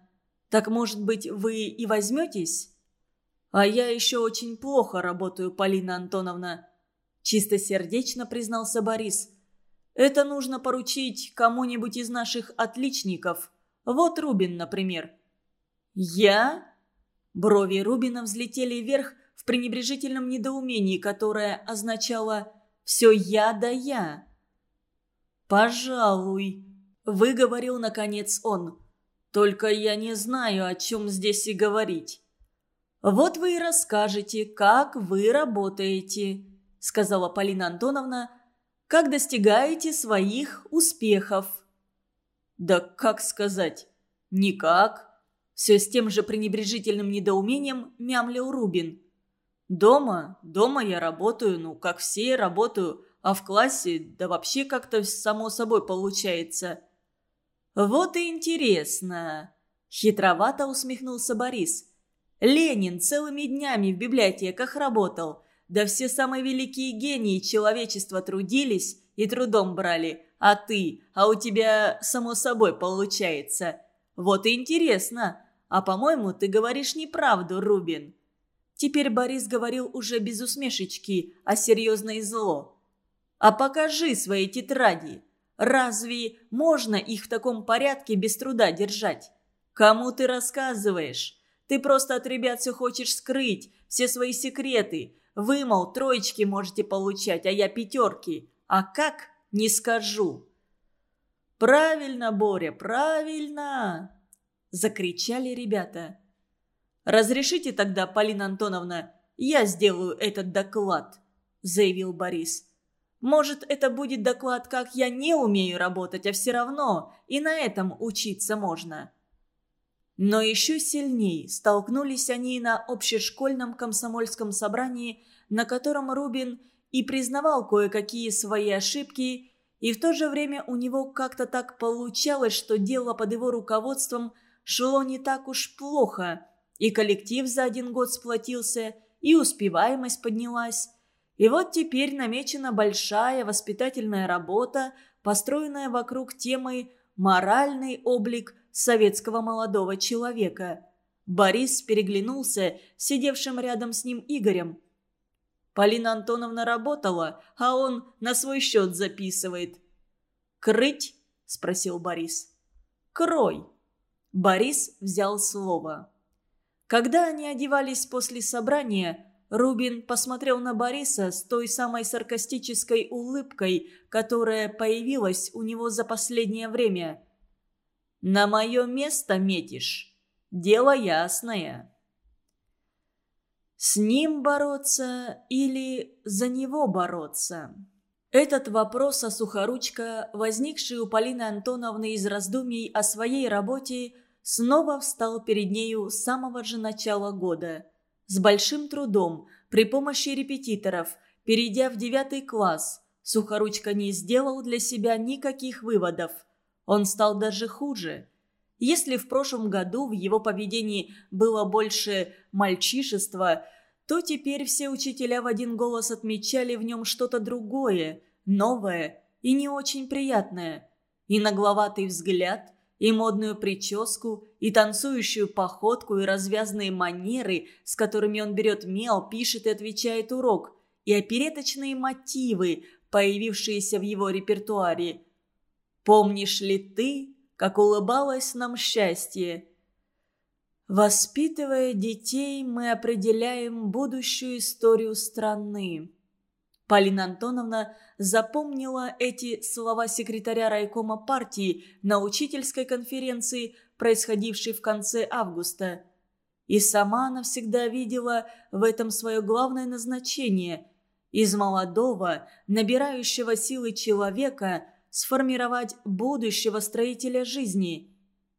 «Так, может быть, вы и возьметесь?» «А я еще очень плохо работаю, Полина Антоновна», – чистосердечно признался Борис. «Это нужно поручить кому-нибудь из наших отличников. Вот Рубин, например». «Я?» Брови Рубина взлетели вверх в пренебрежительном недоумении, которое означало «все я да я». «Пожалуй», — выговорил наконец он. «Только я не знаю, о чем здесь и говорить». «Вот вы и расскажете, как вы работаете», — сказала Полина Антоновна, «как достигаете своих успехов». «Да как сказать? Никак», все с тем же пренебрежительным недоумением мямлил Рубин. «Дома? Дома я работаю, ну, как все, работаю, а в классе, да вообще как-то само собой получается». «Вот и интересно!» – хитровато усмехнулся Борис. «Ленин целыми днями в библиотеках работал, да все самые великие гении человечества трудились и трудом брали, а ты, а у тебя само собой получается. Вот и интересно, а по-моему, ты говоришь неправду, Рубин». Теперь Борис говорил уже без усмешечки, а серьезно и зло. «А покажи свои тетради. Разве можно их в таком порядке без труда держать? Кому ты рассказываешь? Ты просто от ребят все хочешь скрыть, все свои секреты. Вы, мол, троечки можете получать, а я пятерки. А как? Не скажу». «Правильно, Боря, правильно!» – закричали ребята. «Разрешите тогда, Полина Антоновна, я сделаю этот доклад», – заявил Борис. «Может, это будет доклад, как я не умею работать, а все равно и на этом учиться можно». Но еще сильней столкнулись они на общешкольном комсомольском собрании, на котором Рубин и признавал кое-какие свои ошибки, и в то же время у него как-то так получалось, что дело под его руководством – шло не так уж плохо. И коллектив за один год сплотился, и успеваемость поднялась. И вот теперь намечена большая воспитательная работа, построенная вокруг темы «Моральный облик советского молодого человека». Борис переглянулся сидевшим рядом с ним Игорем. Полина Антоновна работала, а он на свой счет записывает. «Крыть?» – спросил Борис. «Крой», Борис взял слово. Когда они одевались после собрания, Рубин посмотрел на Бориса с той самой саркастической улыбкой, которая появилась у него за последнее время. «На мое место метишь? Дело ясное». С ним бороться или за него бороться? Этот вопрос о сухоручка, возникший у Полины Антоновны из раздумий о своей работе, снова встал перед нею с самого же начала года. С большим трудом, при помощи репетиторов, перейдя в девятый класс, Сухоручка не сделал для себя никаких выводов. Он стал даже хуже. Если в прошлом году в его поведении было больше мальчишества, то теперь все учителя в один голос отмечали в нем что-то другое, новое и не очень приятное. И нагловатый взгляд, и модную прическу, и танцующую походку, и развязные манеры, с которыми он берет мел, пишет и отвечает урок, и опереточные мотивы, появившиеся в его репертуаре. «Помнишь ли ты, как улыбалось нам счастье?» Воспитывая детей, мы определяем будущую историю страны. Полина Антоновна запомнила эти слова секретаря райкома партии на учительской конференции, происходившей в конце августа. И сама она всегда видела в этом свое главное назначение – из молодого, набирающего силы человека сформировать будущего строителя жизни.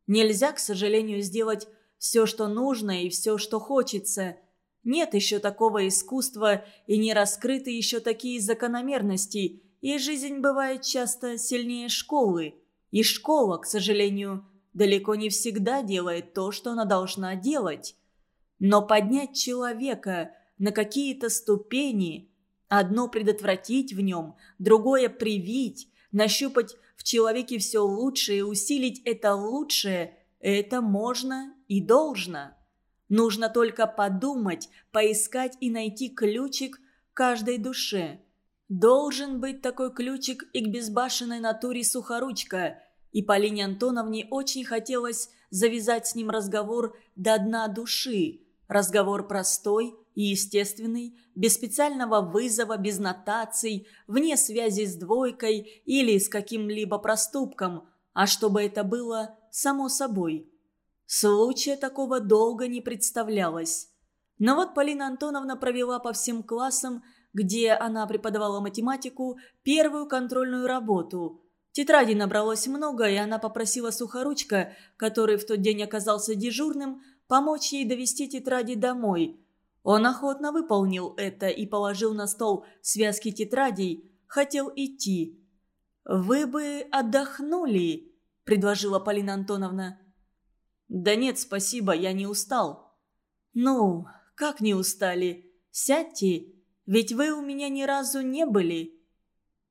Нельзя, к сожалению, сделать все, что нужно и все, что хочется. Нет еще такого искусства и не раскрыты еще такие закономерности, и жизнь бывает часто сильнее школы. И школа, к сожалению, далеко не всегда делает то, что она должна делать. Но поднять человека на какие-то ступени, одно предотвратить в нем, другое привить, нащупать в человеке все лучшее усилить это лучшее – это можно и должно. Нужно только подумать, поискать и найти ключик каждой душе. Должен быть такой ключик и к безбашенной натуре Сухоручка. И Полине Антоновне очень хотелось завязать с ним разговор до дна души. Разговор простой и естественный, без специального вызова, без нотаций, вне связи с двойкой или с каким-либо проступком, а чтобы это было само собой. Случая такого долго не представлялось. Но вот Полина Антоновна провела по всем классам, где она преподавала математику, первую контрольную работу. Тетрадей набралось много, и она попросила Сухоручка, который в тот день оказался дежурным, помочь ей довести тетради домой. Он охотно выполнил это и положил на стол связки тетрадей, хотел идти. «Вы бы отдохнули», – предложила Полина Антоновна. «Да нет, спасибо, я не устал». «Ну, как не устали? Сядьте, ведь вы у меня ни разу не были».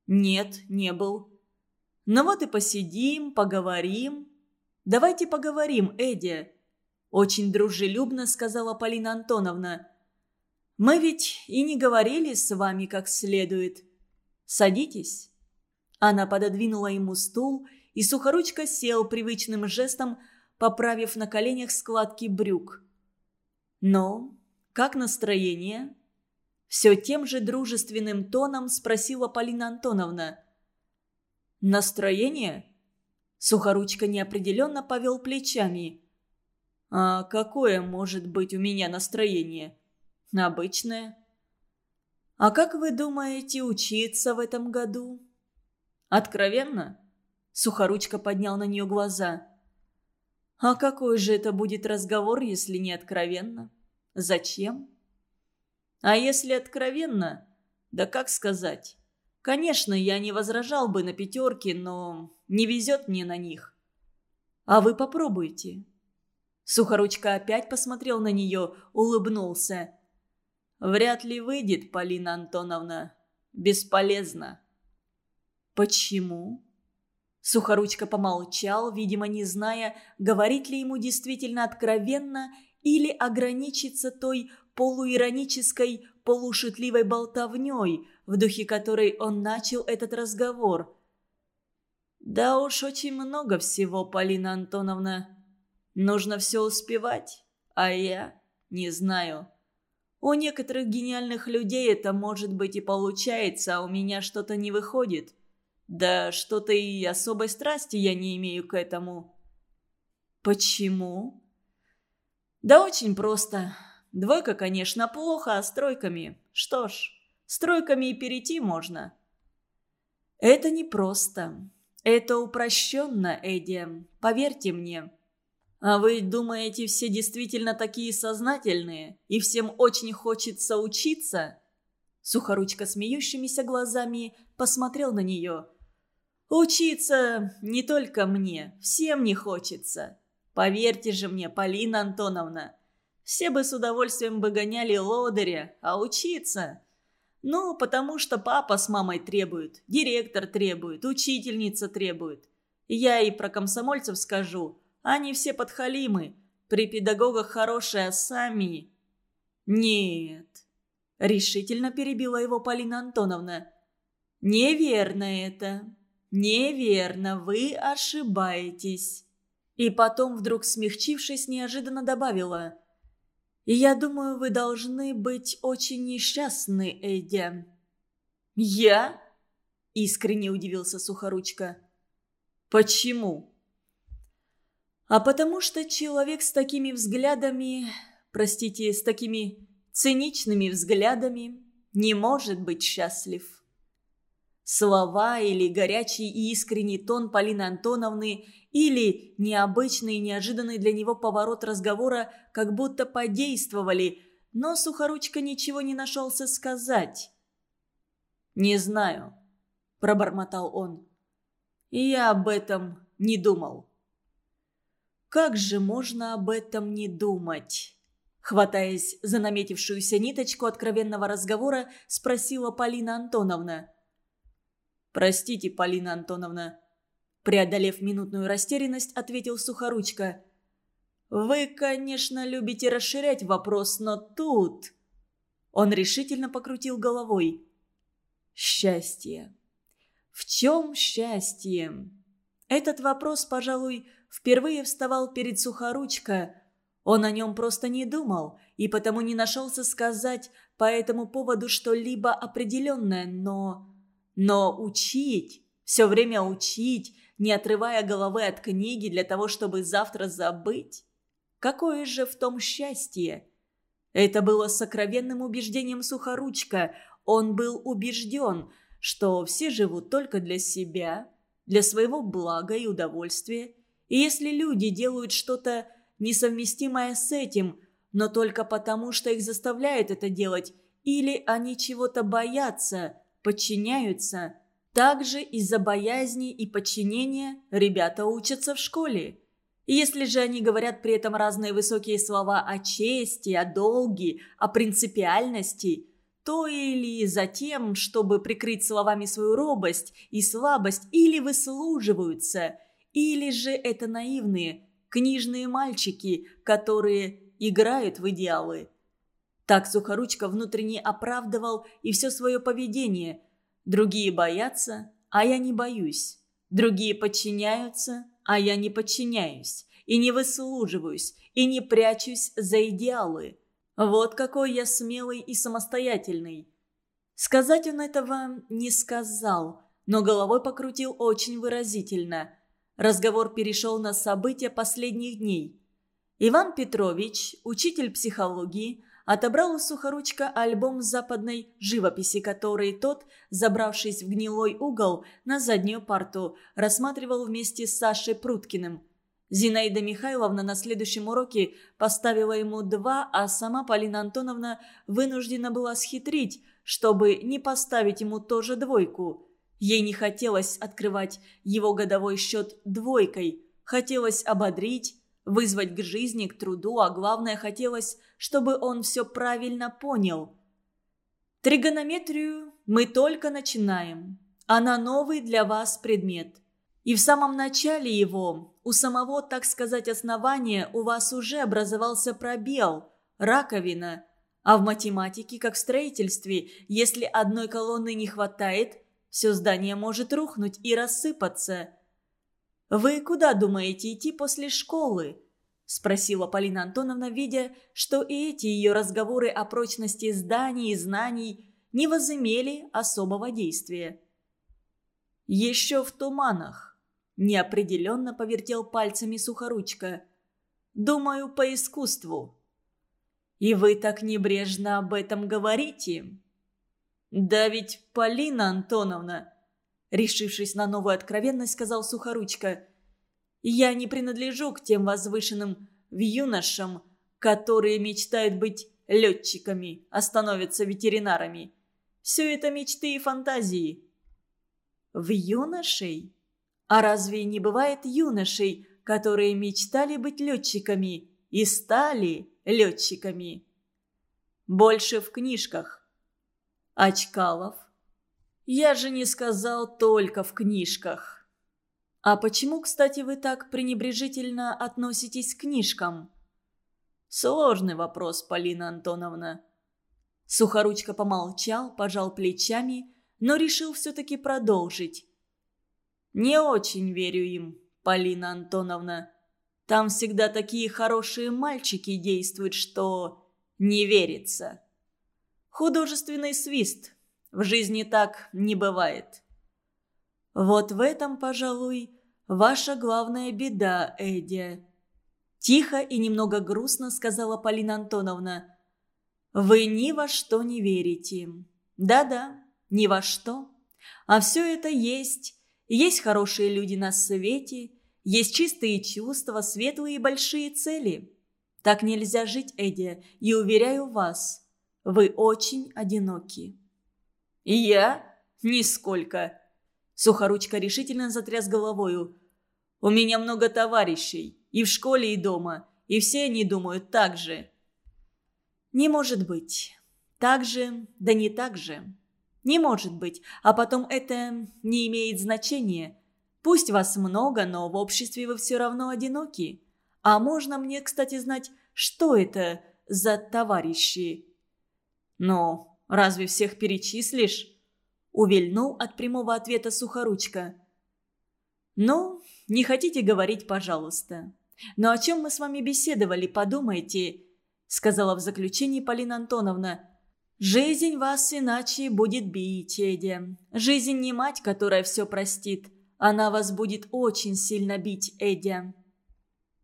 «Нет, не был». «Ну вот и посидим, поговорим». «Давайте поговорим, Эдя», – очень дружелюбно сказала Полина Антоновна. «Мы ведь и не говорили с вами как следует. Садитесь». Она пододвинула ему стул и Сухоручка сел привычным жестом, поправив на коленях складки брюк. «Но как настроение?» Все тем же дружественным тоном спросила Полина Антоновна. «Настроение?» Сухоручка неопределенно повел плечами. «А какое может быть у меня настроение?» «Обычное». «А как вы думаете учиться в этом году?» «Откровенно?» Сухоручка поднял на нее глаза. «А какой же это будет разговор, если не откровенно? Зачем?» «А если откровенно? Да как сказать? Конечно, я не возражал бы на пятерки, но не везет мне на них. А вы попробуйте». Сухоручка опять посмотрел на нее, улыбнулся. «Вряд ли выйдет, Полина Антоновна. Бесполезно». «Почему?» Сухоручка помолчал, видимо, не зная, говорить ли ему действительно откровенно или ограничиться той полуиронической, полушутливой болтовней, в духе которой он начал этот разговор. «Да уж очень много всего, Полина Антоновна. Нужно все успевать, а я не знаю. У некоторых гениальных людей это, может быть, и получается, а у меня что-то не выходит». Да что-то и особой страсти я не имею к этому. Почему? Да очень просто. Двойка, конечно, плохо, а с тройками... Что ж, с тройками и перейти можно. Это непросто. Это упрощенно, Эдди. Поверьте мне. «А вы думаете, все действительно такие сознательные, и всем очень хочется учиться?» Сухоручка смеющимися глазами посмотрел на нее. «Учиться не только мне, всем не хочется. Поверьте же мне, Полина Антоновна, все бы с удовольствием бы гоняли лодыря, а учиться... Ну, потому что папа с мамой требуют, директор требует, учительница требует. Я и про комсомольцев скажу, они все подхалимы, при педагогах хорошие, а сами... Нет, решительно перебила его Полина Антоновна. Неверно это. Неверно, вы ошибаетесь. И потом, вдруг смягчившись, неожиданно добавила. «Я думаю, вы должны быть очень несчастны, Эдя». «Я?» – искренне удивился Сухоручка. «Почему?» «А потому что человек с такими взглядами, простите, с такими циничными взглядами не может быть счастлив». Слова или горячий и искренний тон Полины Антоновны или необычный и неожиданный для него поворот разговора как будто подействовали, но Сухоручка ничего не нашелся сказать. «Не знаю», – пробормотал он. «И я об этом не думал». «Как же можно об этом не думать?» Хватаясь за наметившуюся ниточку откровенного разговора, спросила Полина Антоновна. «Простите, Полина Антоновна». Преодолев минутную растерянность, ответил Сухоручка. «Вы, конечно, любите расширять вопрос, но тут...» Он решительно покрутил головой. «Счастье. В чем счастье?» Этот вопрос, пожалуй, впервые вставал перед Сухоручка. Он о нем просто не думал и потому не нашелся сказать по этому поводу что-либо определенное, но... Но учить, все время учить, не отрывая головы от книги для того, чтобы завтра забыть? Какое же в том счастье? Это было сокровенным убеждением Сухоручка. Он был убежден, что все живут только для себя, для своего блага и удовольствия. И если люди делают что-то несовместимое с этим, но только потому, что их заставляют это делать, или они чего-то боятся – подчиняются. Также из-за боязни и подчинения ребята учатся в школе. И если же они говорят при этом разные высокие слова о чести, о долге, о принципиальности, то или за тем, чтобы прикрыть словами свою робость и слабость, или выслуживаются, или же это наивные, книжные мальчики, которые играют в идеалы. Так Сухоручка внутренне оправдывал и все свое поведение. Другие боятся, а я не боюсь. Другие подчиняются, а я не подчиняюсь. И не выслуживаюсь, и не прячусь за идеалы. Вот какой я смелый и самостоятельный. Сказать он этого не сказал, но головой покрутил очень выразительно. Разговор перешел на события последних дней. Иван Петрович, учитель психологии, отобрал у Сухоручка альбом западной живописи, который тот, забравшись в гнилой угол на заднюю парту, рассматривал вместе с Сашей Пруткиным. Зинаида Михайловна на следующем уроке поставила ему два, а сама Полина Антоновна вынуждена была схитрить, чтобы не поставить ему тоже двойку. Ей не хотелось открывать его годовой счет двойкой, хотелось ободрить, вызвать к жизни, к труду, а главное, хотелось, чтобы он все правильно понял. Тригонометрию мы только начинаем. Она новый для вас предмет. И в самом начале его, у самого, так сказать, основания, у вас уже образовался пробел, раковина. А в математике, как в строительстве, если одной колонны не хватает, все здание может рухнуть и рассыпаться – «Вы куда думаете идти после школы?» – спросила Полина Антоновна, видя, что и эти ее разговоры о прочности зданий и знаний не возымели особого действия. «Еще в туманах», – неопределенно повертел пальцами сухоручка. «Думаю, по искусству». «И вы так небрежно об этом говорите?» «Да ведь, Полина Антоновна», Решившись на новую откровенность, сказал Сухоручка. Я не принадлежу к тем возвышенным юношам, которые мечтают быть летчиками, а становятся ветеринарами. Все это мечты и фантазии. В юношей? А разве не бывает юношей, которые мечтали быть летчиками и стали летчиками? Больше в книжках. Очкалов. Я же не сказал только в книжках. А почему, кстати, вы так пренебрежительно относитесь к книжкам? Сложный вопрос, Полина Антоновна. Сухоручка помолчал, пожал плечами, но решил все-таки продолжить. «Не очень верю им, Полина Антоновна. Там всегда такие хорошие мальчики действуют, что не верится. Художественный свист. В жизни так не бывает». «Вот в этом, пожалуй, ваша главная беда, Эдя», Тихо и немного грустно сказала Полина Антоновна. «Вы ни во что не верите. Да-да, ни во что. А все это есть. Есть хорошие люди на свете, есть чистые чувства, светлые и большие цели. Так нельзя жить, Эдди, и уверяю вас, вы очень одиноки». «И я? Нисколько». Сухоручка решительно затряс головою. «У меня много товарищей. И в школе, и дома. И все они думают так же. Не может быть. Так же, да не так же. Не может быть. А потом это не имеет значения. Пусть вас много, но в обществе вы все равно одиноки. А можно мне, кстати, знать, что это за товарищи? Ну, разве всех перечислишь? Увильнул от прямого ответа Сухоручка. «Ну, не хотите говорить, пожалуйста. Но о чем мы с вами беседовали, подумайте», — сказала в заключении Полина Антоновна. «Жизнь вас иначе будет бить, Эдя. Жизнь не мать, которая все простит. Она вас будет очень сильно бить, Эдя».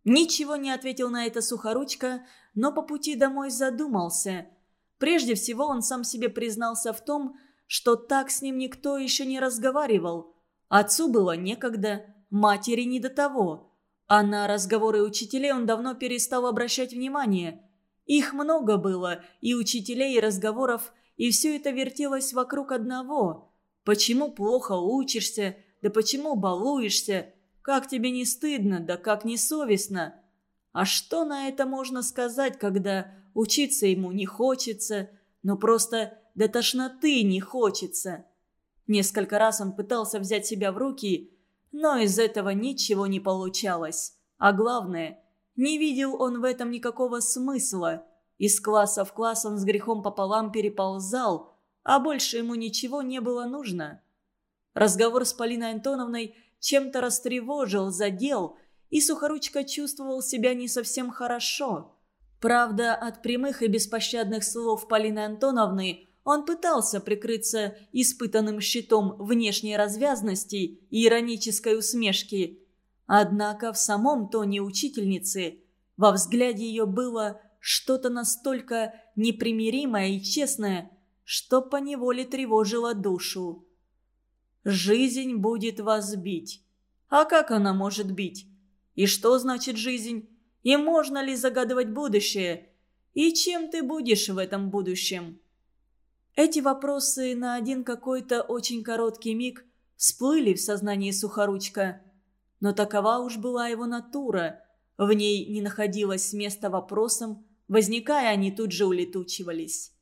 Ничего не ответил на это Сухоручка, но по пути домой задумался. Прежде всего он сам себе признался в том, что так с ним никто еще не разговаривал. Отцу было некогда, матери не до того. А на разговоры учителей он давно перестал обращать внимание. Их много было, и учителей, и разговоров, и все это вертелось вокруг одного. Почему плохо учишься, да почему балуешься, как тебе не стыдно, да как не совестно. А что на это можно сказать, когда учиться ему не хочется, но просто до тошноты не хочется? Несколько раз он пытался взять себя в руки но из этого ничего не получалось. А главное, не видел он в этом никакого смысла. Из класса в класс он с грехом пополам переползал, а больше ему ничего не было нужно. Разговор с Полиной Антоновной чем-то растревожил, задел, и Сухоручка чувствовал себя не совсем хорошо. Правда, от прямых и беспощадных слов Полины Антоновны он пытался прикрыться испытанным щитом внешней развязности и иронической усмешки. Однако в самом тоне учительницы, во взгляде ее было что-то настолько непримиримое и честное, что поневоле тревожило душу. «Жизнь будет вас бить. А как она может бить? И что значит жизнь? И можно ли загадывать будущее? И чем ты будешь в этом будущем?» Эти вопросы на один какой-то очень короткий миг всплыли в сознании Сухоручка. Но такова уж была его натура. В ней не находилось места вопросам, возникая, они тут же улетучивались.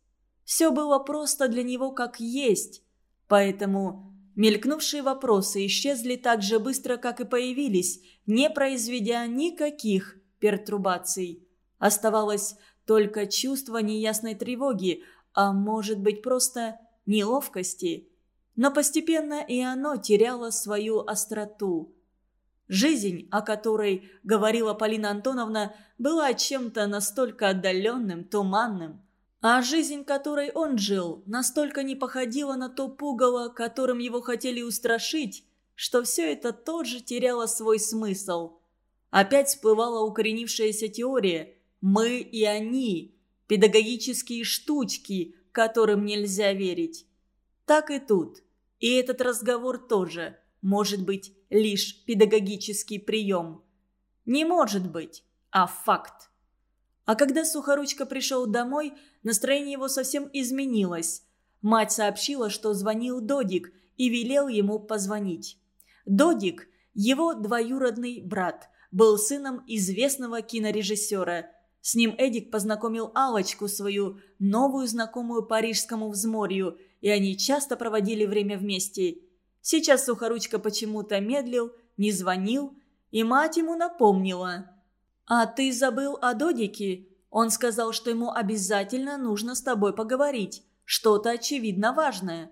Все было просто для него как есть, поэтому мелькнувшие вопросы исчезли так же быстро, как и появились, не произведя никаких пертурбаций. Оставалось только чувство неясной тревоги, а может быть просто неловкости. Но постепенно и оно теряло свою остроту. Жизнь, о которой говорила Полина Антоновна, была чем-то настолько отдаленным, туманным. А жизнь, которой он жил, настолько не походила на то пугало, которым его хотели устрашить, что все это тоже теряло свой смысл. Опять всплывала укоренившаяся теория «мы и они», педагогические штучки, которым нельзя верить. Так и тут. И этот разговор тоже может быть лишь педагогический прием. Не может быть, а факт. А когда Сухоручка пришел домой, настроение его совсем изменилось. Мать сообщила, что звонил Додик и велел ему позвонить. Додик, его двоюродный брат, был сыном известного кинорежиссера. С ним Эдик познакомил Алочку, свою новую знакомую парижскому взморью, и они часто проводили время вместе. Сейчас Сухоручка почему-то медлил, не звонил, и мать ему напомнила. «А ты забыл о Додике? Он сказал, что ему обязательно нужно с тобой поговорить. Что-то очевидно важное».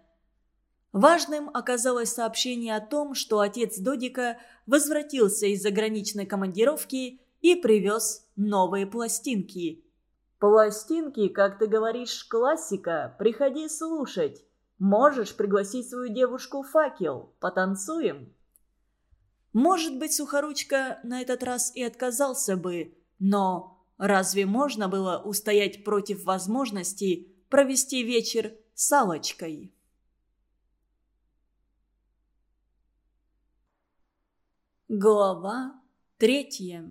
Важным оказалось сообщение о том, что отец Додика возвратился из заграничной командировки и привез новые пластинки. «Пластинки, как ты говоришь, классика, приходи слушать. Можешь пригласить свою девушку факел, потанцуем». Может быть, Сухоручка на этот раз и отказался бы, но разве можно было устоять против возможности провести вечер с Аллочкой? Глава третья